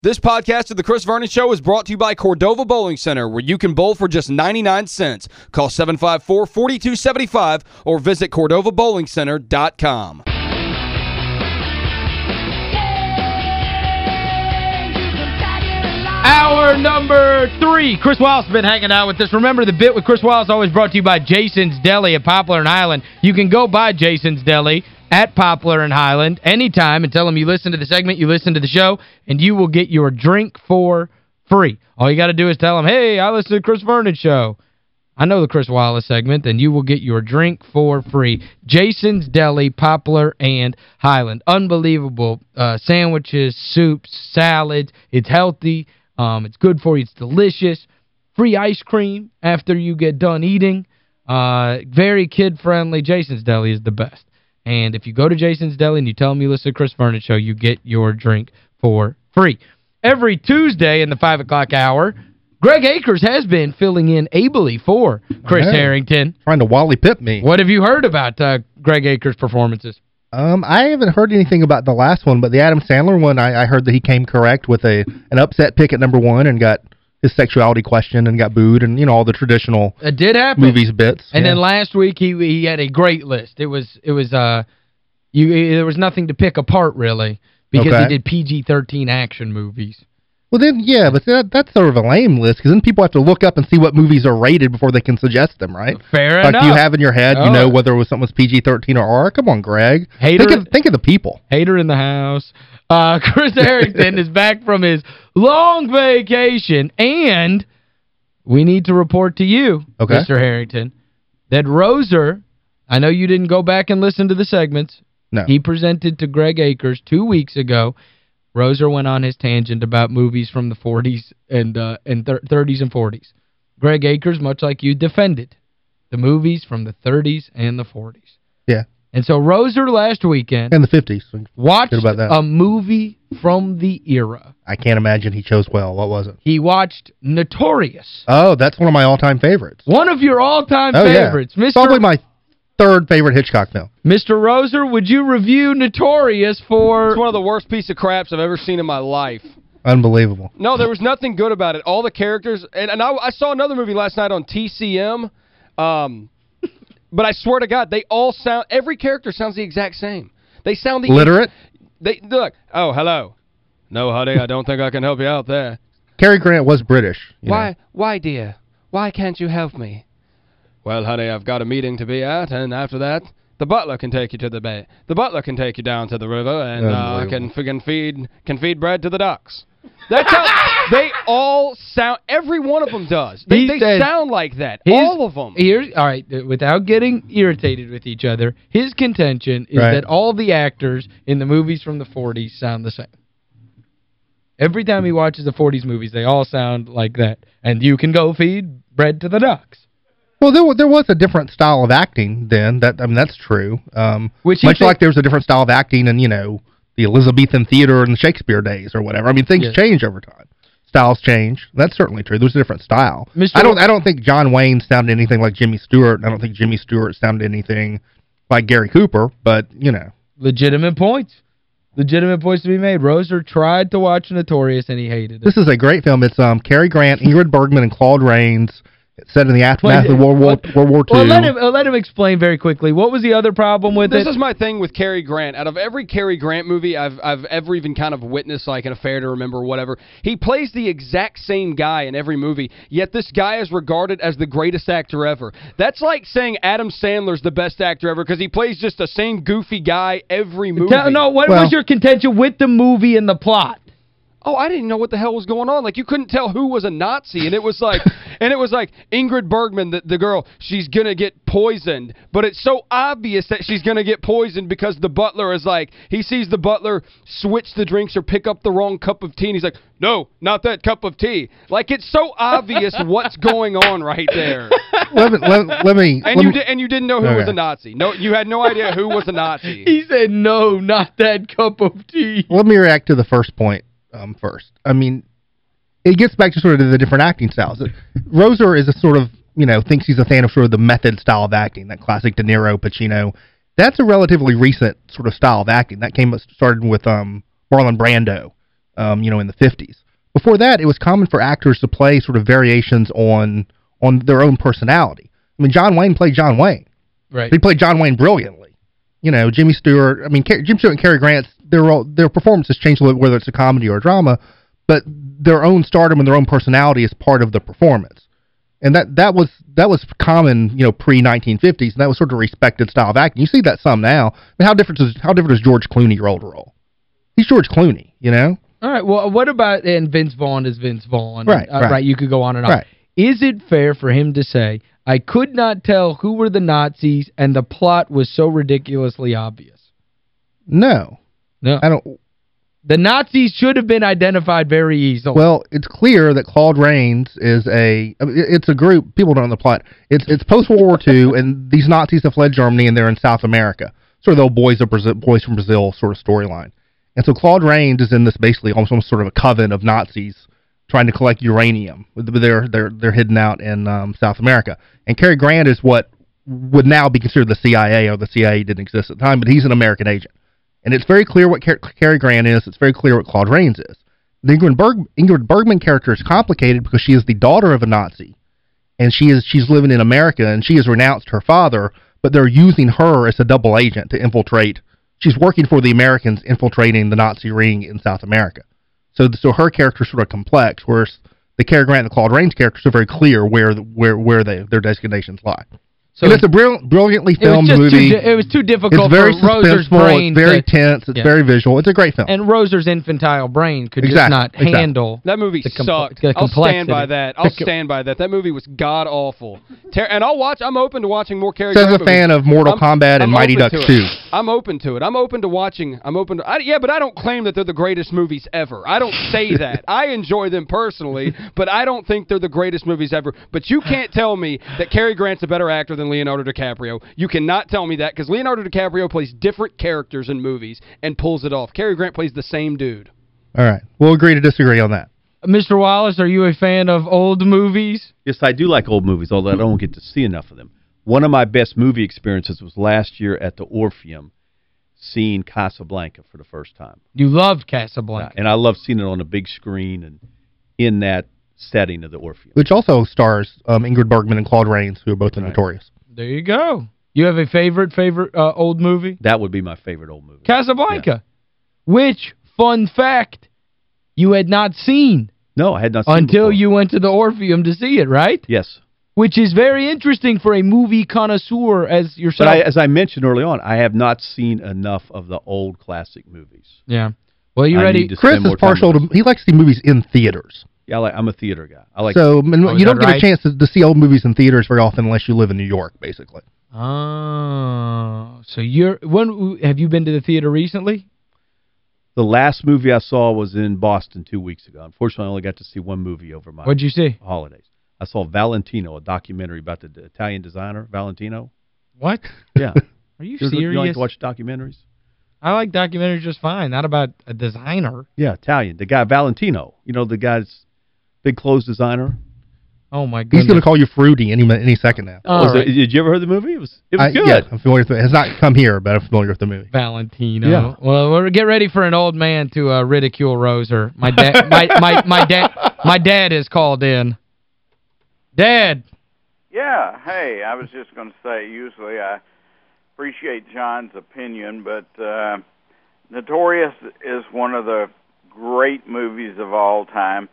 This podcast of The Chris Vernon Show is brought to you by Cordova Bowling Center, where you can bowl for just 99 cents. Call 754-4275 or visit CordovaBowlingCenter.com. Hour number three. Chris Wallace has been hanging out with us. Remember, the bit with Chris Wallace always brought to you by Jason's Deli at Poplar and Highland. You can go by Jason's Deli at Poplar and Highland anytime and tell them you listen to the segment, you listen to the show, and you will get your drink for free. All you got to do is tell them, hey, I listen to Chris Vernon Show. I know the Chris Wallace segment, and you will get your drink for free. Jason's Deli, Poplar, and Highland. Unbelievable uh, sandwiches, soups, salads. It's healthy. Um, it's good for you. It's delicious. Free ice cream after you get done eating. Uh, very kid-friendly. Jason's Deli is the best. And if you go to Jason's Deli and you tell them you listen to Chris Vernon Show, you get your drink for free. Every Tuesday in the 5 o'clock hour, Greg Akers has been filling in ably for Chris Harrington. Trying to Wally Pipp me. What have you heard about uh, Greg Akers' performances? Um, I haven't heard anything about the last one, but the Adam Sandler one, I, I heard that he came correct with a an upset pick at number one and got his sexuality questioned and got booed and, you know, all the traditional It did happen. movies bits. And yeah. then last week he he had a great list. It was it was uh you there was nothing to pick apart really because Okay. he did PG-13 action movies. Well, then, yeah, but that, that's sort of a lame list because then people have to look up and see what movies are rated before they can suggest them, right? Fair like enough. you have in your head, you Oh. know whether it was something was PG-13 or R. Come on, Greg. Hater- think of, think of the people. Hater in the house. Uh, Chris Harrington is back from his long vacation, and we need to report to you, Okay. Mr. Harrington, that Roser, I know you didn't go back and listen to the segments. No. He presented to Greg Akers two weeks ago. Roser went on his tangent about movies from the 40s and uh, and thir 30s and 40s. Greg Akers, much like you, defended the movies from the 30s and the 40s. Yeah. And so Roser last weekend In the 50s. watched a movie from the era. I can't imagine he chose well. What was it? He watched Notorious. Oh, that's one of my all-time favorites. One of your all-time oh, favorites. yeah. Mr. Probably my third favorite Hitchcock film. Mr. Roser, would you review Notorious for... It's one of the worst piece of craps I've ever seen in my life. Unbelievable. No, there was nothing good about it. All the characters, and, and I, I saw another movie last night on TCM, um, but I swear to God, they all sound, every character sounds the exact same. They sound the... Literate? They Look, oh, hello. No, honey, I don't think I can help you out there. Cary Grant was British. Why, know. why, dear? Why can't you help me? Well, honey, I've got a meeting to be at, and after that, the butler can take you to the bay. The butler can take you down to the river, and uh, can, can feed can feed bread to the ducks. That's how they all sound. Every one of them does. They, they said sound like that. His- all of them. Here's, all right, uh, without getting irritated with each other, his contention is Right. that all the actors in the movies from the 40s sound the same. Every time he watches the 40s movies, they all sound like that. And you can go feed bread to the ducks. Well, there, there was a different style of acting then. That I mean, that's true. Um, Which much like there was a different style of acting in, you know, the Elizabethan theater and the Shakespeare days or whatever. I mean, things Yes. change over time. Styles change. That's certainly true. There's a different style. Mr. I don't I don't think John Wayne sounded anything like Jimmy Stewart. I don't think Jimmy Stewart sounded anything like Gary Cooper, but, you know. Legitimate points. Legitimate points to be made. Roser tried to watch Notorious and he hated it. This is a great film. It's um Cary Grant, Ingrid Bergman, and Claude Rains. It's set in the aftermath Wait, of World War, what- World War II. Well, let him, uh, let him explain very quickly. What was the other problem with it? This is my thing with Cary Grant. Out of every Cary Grant movie I've I've ever even kind of witnessed, like an Affair to Remember or whatever, he plays the exact same guy in every movie, yet this guy is regarded as the greatest actor ever. That's like saying Adam Sandler's the best actor ever because he plays just the same goofy guy every movie. Tell- no, what Well- was your contention with the movie and the plot? Oh, I didn't know what the hell was going on. Like you couldn't tell who was a Nazi and it was like and it was like Ingrid Bergman the, the girl, she's going to get poisoned, but it's so obvious that she's going to get poisoned because the butler is like he sees the butler switch the drinks or pick up the wrong cup of tea and he's like, "No, not that cup of tea." Like it's so obvious what's going on right there. let me let, let me And let you me- di and you didn't know who was a Nazi. No, you had no idea who was a Nazi. He said, no, not that cup of tea. let me react to the first point um, first. I mean, it gets back to sort of the different acting styles. Roser is a sort of, you know, thinks he's a fan of sort of the method style of acting, that classic De Niro, Pacino. That's a relatively recent sort of style of acting. That came started with um, Marlon Brando um, you know, in the 50s. Before that, it was common for actors to play sort of variations on on their own personality. I mean, John Wayne played John Wayne. Right. He played John Wayne brilliantly. You know, Jimmy Stewart, I mean, Jim Stewart and Cary Grant, their, their performances change a little whether it's a comedy or a drama, but their own stardom and their own personality is part of the performance. And that that was that was common, you know, pre-1950s, and that was sort of a respected style of acting. You see that some now. I mean, how different is how different is George Clooney your old role? He's George Clooney, you know? All right, well, what about, and Vince Vaughn is Vince Vaughn. Right, uh, right. right. you could go on and on. Right. Is it fair for him to say, I could not tell who were the Nazis and the plot was so ridiculously obvious? No. No. I don't The Nazis should have been identified very easily. Well, it's clear that Claude Rains is a it's a group people don't know the plot. It's it's post World War II and these Nazis have fled Germany and they're in South America. Sort of the old boys of Brazil, boys from Brazil sort of storyline. And so Claude Rains is in this basically almost, almost sort of a coven of Nazis trying to collect uranium. They're they're they're hidden out in um, South America. And Cary Grant is what would now be considered the CIA, or the CIA didn't exist at the time, but he's an American agent. And it's very clear what Car Cary Grant is. It's very clear what Claude Rains is. The Ingrid, Berg Ingrid Bergman character is complicated because she is the daughter of a Nazi. And she is she's living in America, and she has renounced her father, but they're using her as a double agent to infiltrate. She's working for the Americans infiltrating the Nazi ring in South America. So so her character is sort of complex, whereas the Cary Grant and Claude Rains characters are very clear where where where they their designations lie. So and it's a brilliant, brilliantly filmed just movie. Too, it was too difficult It's very for Roser's suspenseful. brain It's very to, tense. It's Yeah. very visual. It's a great film. And Roser's infantile brain could just not exactly. handle That movie the sucked. the I'll stand by that. I'll stand by that. That movie was god-awful. And I'll watch, I'm open to watching more Cary Says Grant a fan movies. of Mortal I'm- Kombat and I'm Mighty open Ducks to 2. I'm open to it. I'm open to watching. I'm open to I, Yeah, but I don't claim that they're the greatest movies ever. I don't say that. I enjoy them personally, but I don't think they're the greatest movies ever. But you can't tell me that Cary Grant's a better actor than Leonardo DiCaprio. You cannot tell me that because Leonardo DiCaprio plays different characters in movies and pulls it off. Cary Grant plays the same dude. All right. We'll agree to disagree on that. Mr. Wallace, are you a fan of old movies? Yes, I do like old movies, although I don't get to see enough of them. One of my best movie experiences was last year at the Orpheum, seeing Casablanca for the first time. You loved Casablanca. And I love seeing it on a big screen and in that setting of the Orpheum. Which also stars um, Ingrid Bergman and Claude Rains, who are both in Right. Notorious. There you go. You have a favorite, favorite uh, old movie? That would be my favorite old movie. Casablanca. Which, fun fact, you had not seen No, I had not seen until before. you went to the Orpheum to see it, right? Yes. Which is very interesting for a movie connoisseur as But yourself. I, as I mentioned early on, I have not seen enough of the old classic movies. yeah. Well, you I ready? Chris is partial to, he likes to see movies in theaters. Yeah, I like, I'm a theater guy. I like so I mean, Oh, you don't get right? a chance to, to see old movies in theaters very often unless you live in New York, basically. Oh, so you're when have you been to the theater recently? the last movie I saw was in Boston two weeks ago. Unfortunately, I only got to see one movie over my What'd you see? holidays. I saw Valentino, a documentary about the Italian designer, Valentino. What? Yeah. Are you You serious? like to watch documentaries? I like documentaries just fine, not about a designer. Yeah, Italian. The guy Valentino. You know, the guy's big clothes designer. Oh my God. He's going to call you fruity any any second now. All Was it- did you ever hear the movie? It was it was I, good. Yeah, I'm familiar with it. It has not come here, but I'm familiar with the movie. Valentino. Yeah. Well, we'll get ready for an old man to uh, ridicule Roser. My dad my my my dad my dad is called in. Dad. Yeah, hey, I was just going to say, usually I appreciate John's opinion, but uh, Notorious is one of the great movies of all time.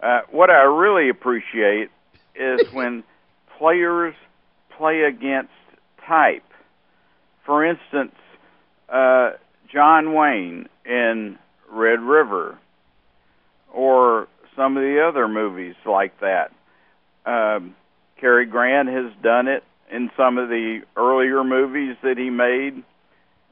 Uh, what I really appreciate is when players play against type. For instance, uh, John Wayne in Red River, or some of the other movies like that. Um, Cary Grant has done it in some of the earlier movies that he made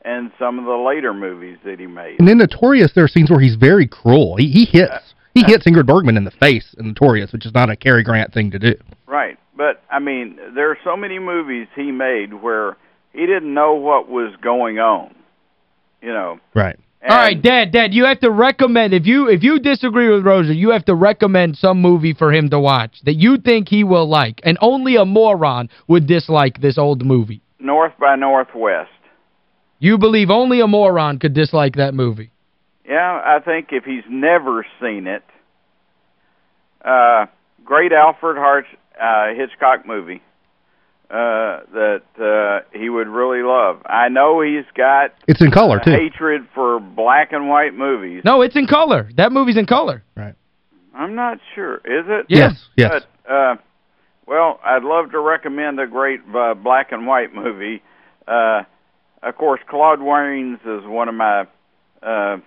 and some of the later movies that he made. And in Notorious, there are scenes where he's very cruel. He, he hits he hits Ingrid Bergman in the face in Notorious, which is not a Cary Grant thing to do. Right. But I mean, there are so many movies he made where he didn't know what was going on. You know. Right. And All right, Dad, Dad, you have to recommend if you if you disagree with Roser, you have to recommend some movie for him to watch that you think he will like. And only a moron would dislike this old movie. North by Northwest. You believe only a moron could dislike that movie. Yeah, I think if he's never seen it, uh, great Alfred Hart uh, Hitchcock movie uh, that uh, he would really love. I know he's got It's in color, too. hatred for black and white movies. No, it's in color. That movie's in color. Right. I'm not sure. Is it? Yes, yes. But, uh, well, I'd love to recommend a great uh, black and white movie. Uh, of course, Claude Rains is one of my uh,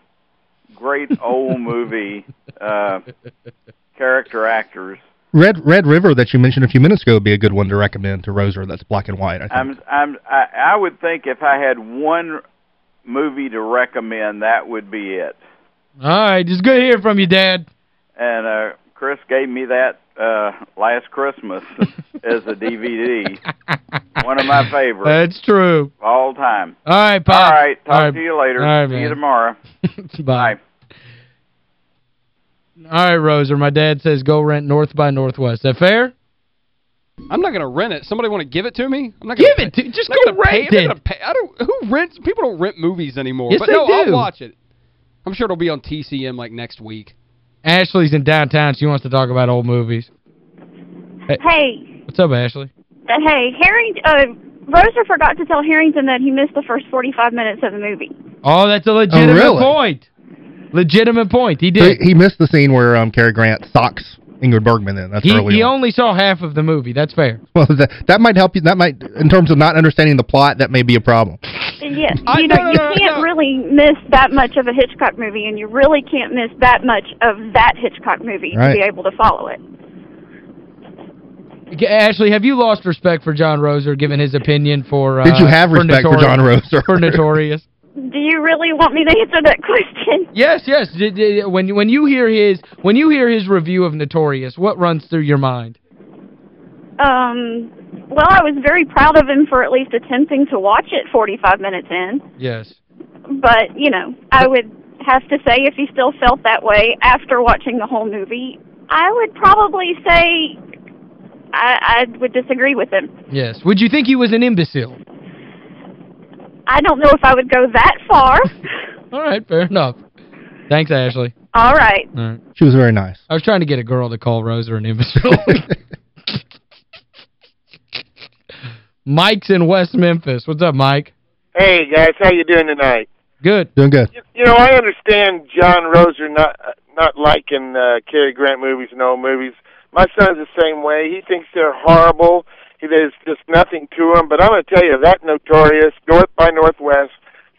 great old movie uh, character actors. Red Red River that you mentioned a few minutes ago would be a good one to recommend to Roser that's black and white, I think. I'm, I'm, I, I would think if I had one movie to recommend, that would be it. All right, it's good to hear from you, Dad. And uh, Chris gave me that uh, last Christmas as a DVD. One of my favorites That's true. of all time. All right, Pop. All right, talk All right. to you later. All right, See you tomorrow. Bye. Bye. All right, Roser, my dad says go rent North by Northwest. Is that fair? I'm not going to rent it. Somebody want to give it to me? I'm not gonna Give it to just go not gonna pay- rent I'm not it. gonna pay- I don't who rents people don't rent movies anymore. Yes, but they no, do. I'll watch it. I'm sure it'll be on TCM like next week. Ashley's in downtown. She wants to talk about old movies. Hey, What's up, Ashley? uh, hey, Harrington, uh, Roser forgot to tell Harrington that he missed the first 45 minutes of the movie. Oh, that's a legitimate really? point. Legitimate point. He did. he, he missed the scene where um, Cary Grant socks Ingrid Bergman in. That's He, early he on. only saw half of the movie. That's fair. Well, that, that might help you. That might, in terms of not understanding the plot, that may be a problem. Yeah, you no, know, no, you no, can't no. really miss that much of a Hitchcock movie, and you really can't miss that much of that Hitchcock movie Right. to be able to follow it. Ashley, have you lost respect for John Roser given his opinion for uh, Did you have respect for Notorious- John Roser? For Notorious? Do you really want me to answer that question? Yes, yes. When when you hear his when you hear his review of Notorious, what runs through your mind? Um, well, I was very proud of him for at least attempting to watch it 45 minutes in. Yes. But, you know, I would have to say if he still felt that way after watching the whole movie, I would probably say I, I would disagree with him. Yes. Would you think he was an imbecile? I don't know if I would go that far. All right, fair enough. Thanks, Ashley. All right. All right. She was very nice. I was trying to get a girl to call Roser an imbecile. Mike's in West Memphis. What's up, Mike? Hey guys, how you doing tonight? Good. Doing good. You, you know, I understand John Roser not not liking uh, Cary Grant movies and old movies. My son's the same way. He thinks they're horrible. He, there's just nothing to them. But I'm going to tell you that Notorious, North by Northwest,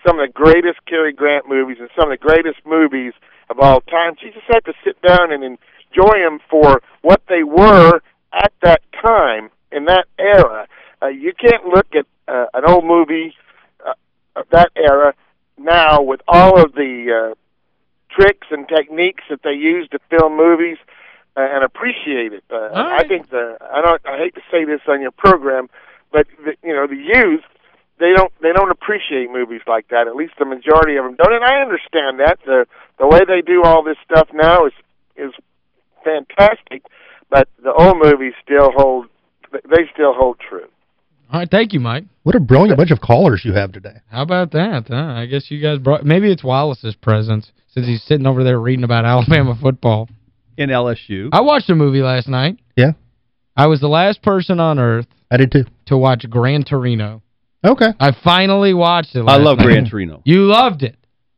some of the greatest Cary Grant movies and some of the greatest movies of all time. You just have to sit down and enjoy them for what they were at that time in that era. Uh, you can't look at uh, an old movie uh, of that era now with all of the uh, tricks and techniques that they use to film movies and appreciate it. Uh, I right. think the I don't I hate to say this on your program, but the, you know the youth they don't they don't appreciate movies like that. At least the majority of them don't, and I understand that the the way they do all this stuff now is is fantastic, but the old movies still hold they still hold true. All right, thank you, Mike. What a brilliant bunch of callers you have today. How about that? Huh? I guess you guys brought maybe it's Wallace's presence since he's sitting over there reading about Alabama football. In LSU. I watched a movie last night. Yeah, I was the last person on earth I did too. to watch Gran Torino. Okay. I finally watched it I love night. Gran Torino. You loved it.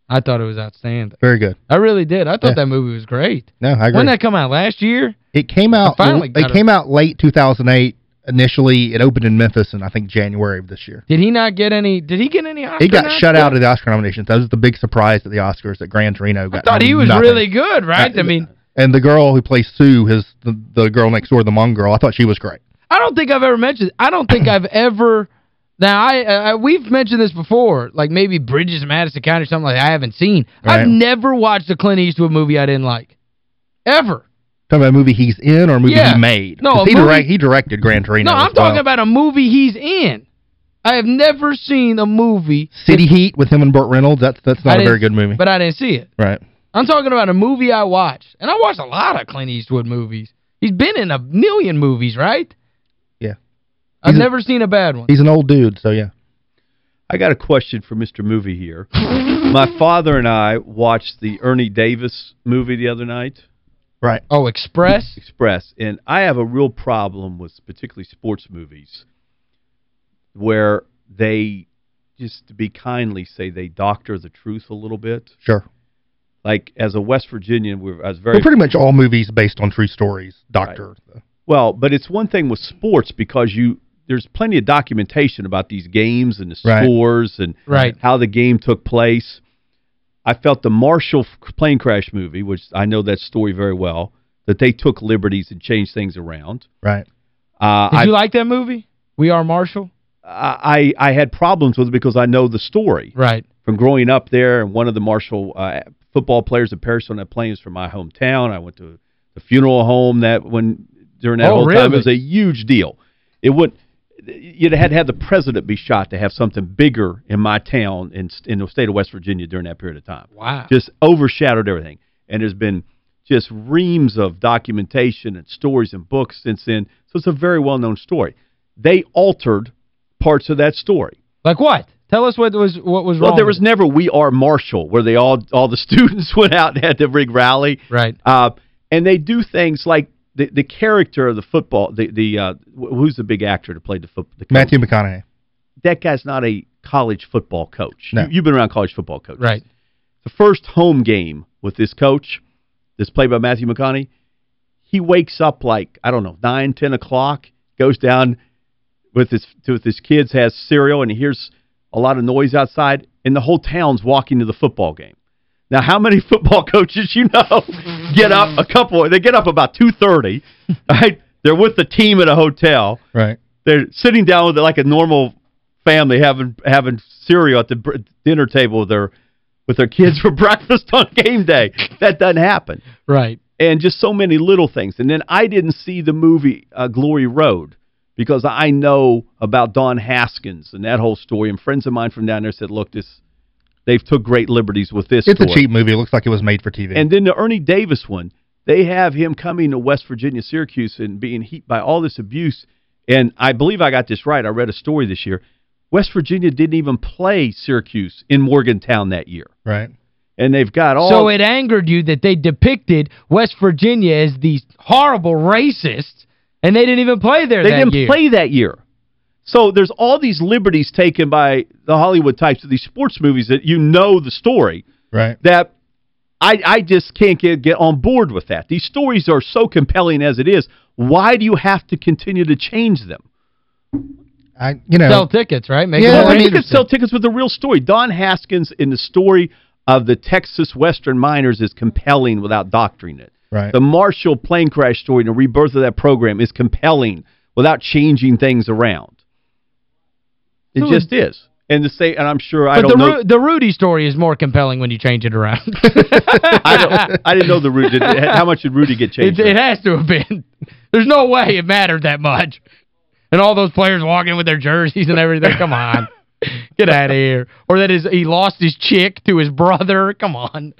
I thought it was outstanding. Very good. I really did. I thought Yeah. that movie was great. No, I agree. When did that come out? Last year? It came out finally got it it. came out late 2008 initially. It opened in Memphis in I think January of this year. Did he not get any did he get any Oscar He got shut out of the Oscar nominations. That was the big surprise at the Oscars that Gran Torino got. I got thought he was nothing. really good, right? Uh, I mean, And the girl who plays Sue, his the, the girl next door, the Hmong girl, I thought she was great. I don't think I've ever mentioned I don't think I've ever Now, I, I we've mentioned this before, like maybe Bridges in Madison County or something like that I haven't seen. Right. I've never watched a Clint Eastwood movie I didn't like. Ever. Talking about a movie he's in or a movie Yeah. he made. No, he, movie- direct, he directed Gran Torino No, I'm well. talking about a movie he's in. I have never seen a movie. City Heat with him and Burt Reynolds. That's that's not a very good movie. But I didn't see it. right. I'm talking about a movie I watched. And I watched a lot of Clint Eastwood movies. He's been in a million movies, right? Yeah. I've He's a- never seen a bad one. He's an old dude, so yeah. I got a question for Mr. Movie here. My father and I watched the Ernie Davis movie the other night. Right. Oh, Express? Express. And I have a real problem with particularly sports movies where they, just to be kindly, say they doctor the truth a little bit. Sure. Like, as a West Virginian, we're, I was very... Well, pretty much all movies based on true stories, Doctor. Right. Well, but it's one thing with sports because you there's plenty of documentation about these games and the right. scores and right. how the game took place. I felt the Marshall plane crash movie, which I know that story very well, that they took liberties and changed things around. Right. Uh, Did I, you like that movie? We Are Marshall? I I had problems with it because I know the story. Right. From growing up there, and one of the Marshall uh, football players that perished on that plane is from my hometown. I went to the funeral home that when during that oh, whole really? time. It was a huge deal. It would you'd had to have the president be shot to have something bigger in my town in in the state of West Virginia during that period of time. Wow. Just overshadowed everything. And there's been just reams of documentation and stories and books since then. So it's a very well-known story. They altered parts of that story. Like what? Tell us what was what was wrong. Well, there was never We Are Marshall where they all all the students went out and had the big rally. Right. Uh, and they do things like the the character of the football the the uh, who's the big actor to play the football Matthew McConaughey. That guy's not a college football coach. No. You, have been around college football coaches. Right. The first home game with this coach, this played by Matthew McConaughey, he wakes up like, I don't know, 9, 10 o'clock, goes down with his with his kids, has cereal, and he hears a lot of noise outside, and the whole town's walking to the football game. Now, how many football coaches you know get up a couple, they get up about 2.30, right? They're with the team at a hotel. Right. They're sitting down with like a normal family having having cereal at the dinner table with their with their kids for breakfast on game day. That doesn't happen. Right. And just so many little things. And then I didn't see the movie uh, Glory Road because I know about Don Haskins and that whole story. And friends of mine from down there said, look, this they've took great liberties with this It's story. a cheap movie. It looks like it was made for TV. And then the Ernie Davis one, they have him coming to West Virginia, Syracuse, and being heat by all this abuse. And I believe I got this right. I read a story this year. West Virginia didn't even play Syracuse in Morgantown that year. Right. And they've got all... So it angered you that they depicted West Virginia as these horrible racists, and they didn't even play there they that didn't year. play that year. So there's all these liberties taken by the Hollywood types of these sports movies that you know the story. Right. That I I just can't get get on board with that. These stories are so compelling as it is. Why do you have to continue to change them? I you know sell tickets, right? Make Yeah, it I mean, you could sell tickets with the real story. Don Haskins in the story of the Texas Western Miners is compelling without doctoring it. Right. The Marshall plane crash story and the rebirth of that program is compelling without changing things around. It So just is. And to say, and I'm sure I But don't the know. Ru the Rudy story is more compelling when you change it around. I don't. I didn't know the Rudy. How much did Rudy get changed? It, it has to have been. There's no way it mattered that much. And all those players walking with their jerseys and everything. Come on. Get out of here. Or that his, he lost his chick to his brother. Come on.